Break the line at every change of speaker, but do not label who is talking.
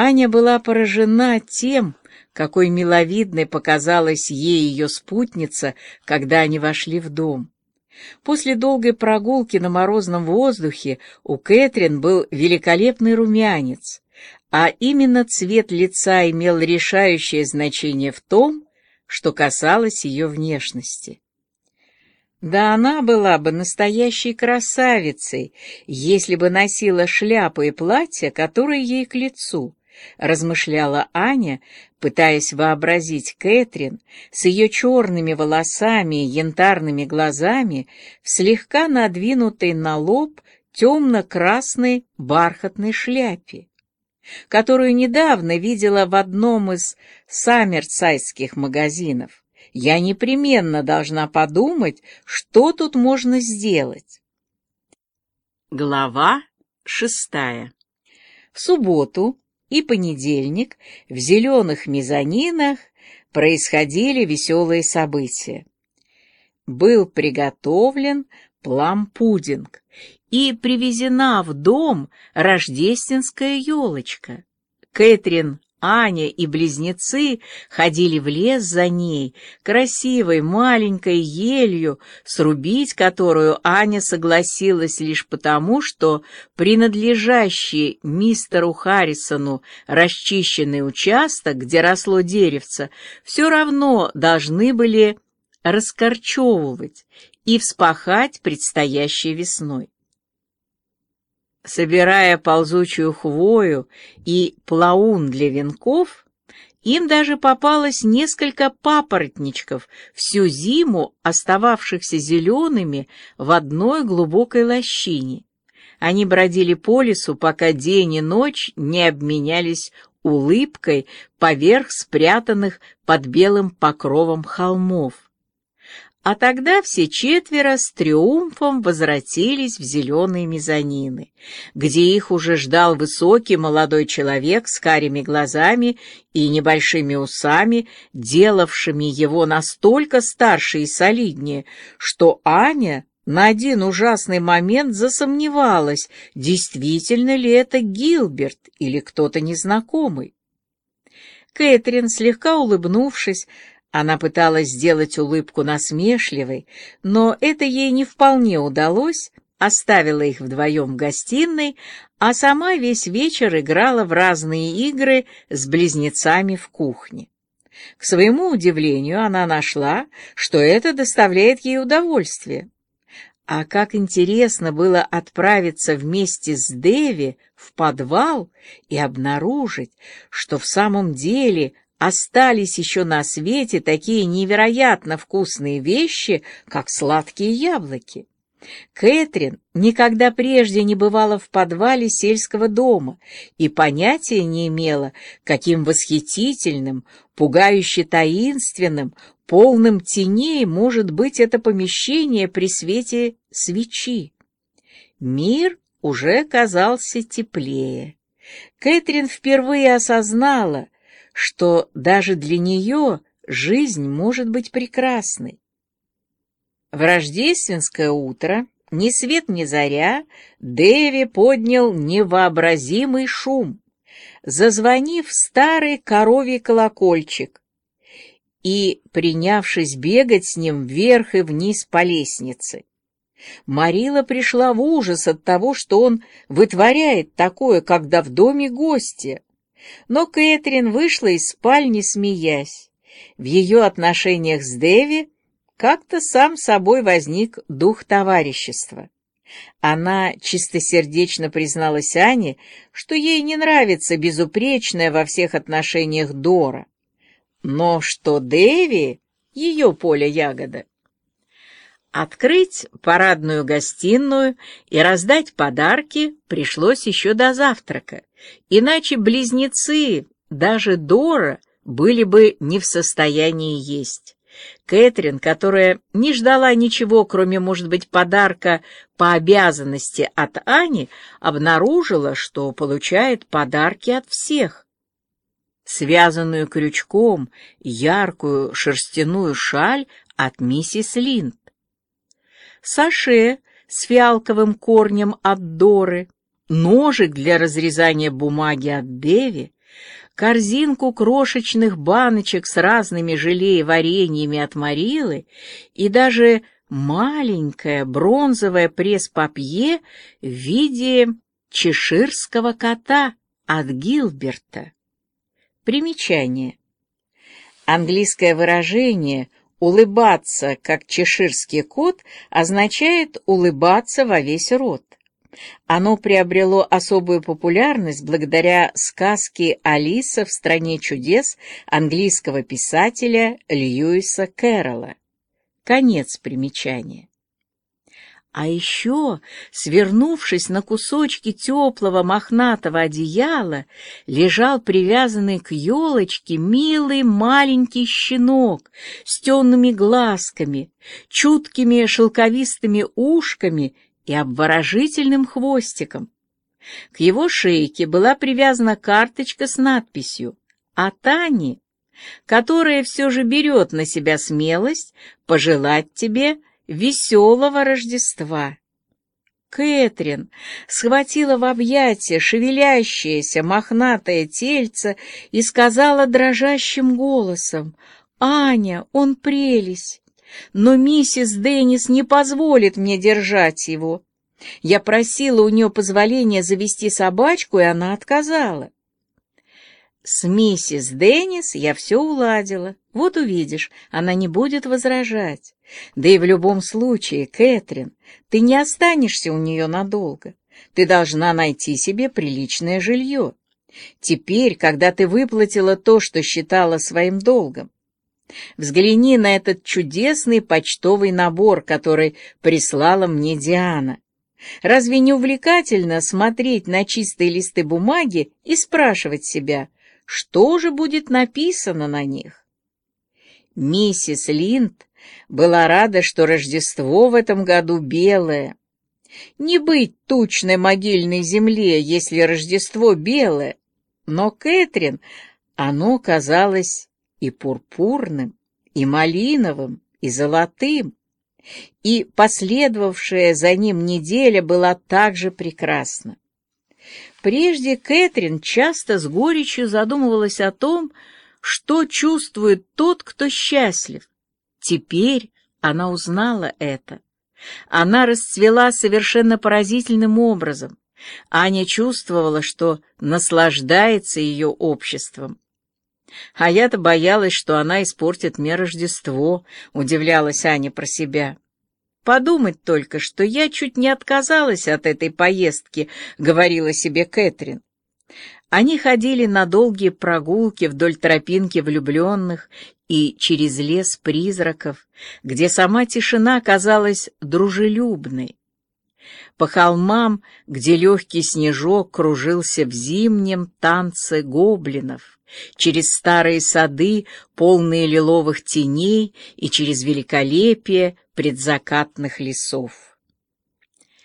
Аня была поражена тем, какой миловидной показалась ей ее спутница, когда они вошли в дом. После долгой прогулки на морозном воздухе у Кэтрин был великолепный румянец, а именно цвет лица имел решающее значение в том, что касалось ее внешности. Да она была бы настоящей красавицей, если бы носила шляпу и платье, которые ей к лицу, размышляла Аня, пытаясь вообразить Кэтрин с ее черными волосами и янтарными глазами в слегка надвинутой на лоб темно-красной бархатной шляпе, которую недавно видела в одном из саммерсайдских магазинов. Я непременно должна подумать, что тут можно сделать. Глава шестая. В субботу и понедельник в зеленых мезонинах происходили веселые события. Был приготовлен плам-пудинг и привезена в дом рождественская елочка. Кэтрин Аня и близнецы ходили в лес за ней, красивой маленькой елью, срубить которую Аня согласилась лишь потому, что принадлежащий мистеру Харрисону расчищенный участок, где росло деревце, все равно должны были раскорчевывать и вспахать предстоящей весной собирая ползучую хвою и плаун для венков, им даже попалось несколько папоротничков, всю зиму остававшихся зелеными в одной глубокой лощине. Они бродили по лесу, пока день и ночь не обменялись улыбкой поверх спрятанных под белым покровом холмов. А тогда все четверо с триумфом возвратились в зеленые мезонины, где их уже ждал высокий молодой человек с карими глазами и небольшими усами, делавшими его настолько старше и солиднее, что Аня на один ужасный момент засомневалась, действительно ли это Гилберт или кто-то незнакомый. Кэтрин, слегка улыбнувшись, она пыталась сделать улыбку насмешливой, но это ей не вполне удалось, оставила их вдвоем в гостиной, а сама весь вечер играла в разные игры с близнецами в кухне. К своему удивлению, она нашла, что это доставляет ей удовольствие. А как интересно было отправиться вместе с Дэви в подвал и обнаружить, что в самом деле остались еще на свете такие невероятно вкусные вещи, как сладкие яблоки. Кэтрин никогда прежде не бывала в подвале сельского дома и понятия не имела, каким восхитительным, пугающе таинственным, полным теней может быть это помещение при свете свечи. Мир уже казался теплее. Кэтрин впервые осознала, что даже для нее жизнь может быть прекрасной. В рождественское утро, ни свет ни заря, Дэви поднял невообразимый шум, зазвонив старый коровий колокольчик и принявшись бегать с ним вверх и вниз по лестнице. Марила пришла в ужас от того, что он вытворяет такое, когда в доме гости. Но Кэтрин вышла из спальни, смеясь. В ее отношениях с Дэви как-то сам собой возник дух товарищества. Она чистосердечно призналась Ане, что ей не нравится безупречная во всех отношениях Дора, но что Дэви — ее поле ягода. Открыть парадную гостиную и раздать подарки пришлось еще до завтрака, иначе близнецы, даже Дора, были бы не в состоянии есть. Кэтрин, которая не ждала ничего, кроме, может быть, подарка по обязанности от Ани, обнаружила, что получает подарки от всех. Связанную крючком яркую шерстяную шаль от миссис Линд, саше с фиалковым корнем от Доры, ножик для разрезания бумаги от Деви, корзинку крошечных баночек с разными желе и вареньями от Марилы и даже маленькое бронзовое пресс-папье в виде чеширского кота от Гилберта. Примечание. Английское выражение «улыбаться, как чеширский кот» означает «улыбаться во весь рот». Оно приобрело особую популярность благодаря сказке «Алиса в стране чудес» английского писателя Льюиса Кэрролла. Конец примечания. А еще, свернувшись на кусочки теплого мохнатого одеяла, лежал привязанный к елочке милый маленький щенок с темными глазками, чуткими шелковистыми ушками и обворожительным хвостиком. К его шейке была привязана карточка с надписью «А Тане которая все же берет на себя смелость пожелать тебе веселого Рождества. Кэтрин схватила в объятия шевелящееся мохнатое тельце и сказала дрожащим голосом, «Аня, он прелесть, но миссис Деннис не позволит мне держать его. Я просила у нее позволения завести собачку, и она отказала. С миссис Деннис я все уладила. Вот увидишь, она не будет возражать. Да и в любом случае, Кэтрин, ты не останешься у нее надолго. Ты должна найти себе приличное жилье. Теперь, когда ты выплатила то, что считала своим долгом. Взгляни на этот чудесный почтовый набор, который прислала мне Диана. Разве не увлекательно смотреть на чистые листы бумаги и спрашивать себя, что же будет написано на них? Миссис Линд была рада, что Рождество в этом году белое. Не быть тучной могильной земле, если Рождество белое, но Кэтрин оно казалось и пурпурным, и малиновым, и золотым, и последовавшая за ним неделя была также прекрасна. Прежде Кэтрин часто с горечью задумывалась о том, что чувствует тот, кто счастлив. Теперь она узнала это. Она расцвела совершенно поразительным образом. Аня чувствовала, что наслаждается ее обществом. А я-то боялась, что она испортит мне Рождество, удивлялась Аня про себя. Подумать только, что я чуть не отказалась от этой поездки, говорила себе Кэтрин. Они ходили на долгие прогулки вдоль тропинки влюбленных и через лес призраков, где сама тишина казалась дружелюбной. По холмам, где легкий снежок кружился в зимнем танце гоблинов, через старые сады, полные лиловых теней, и через великолепие предзакатных лесов.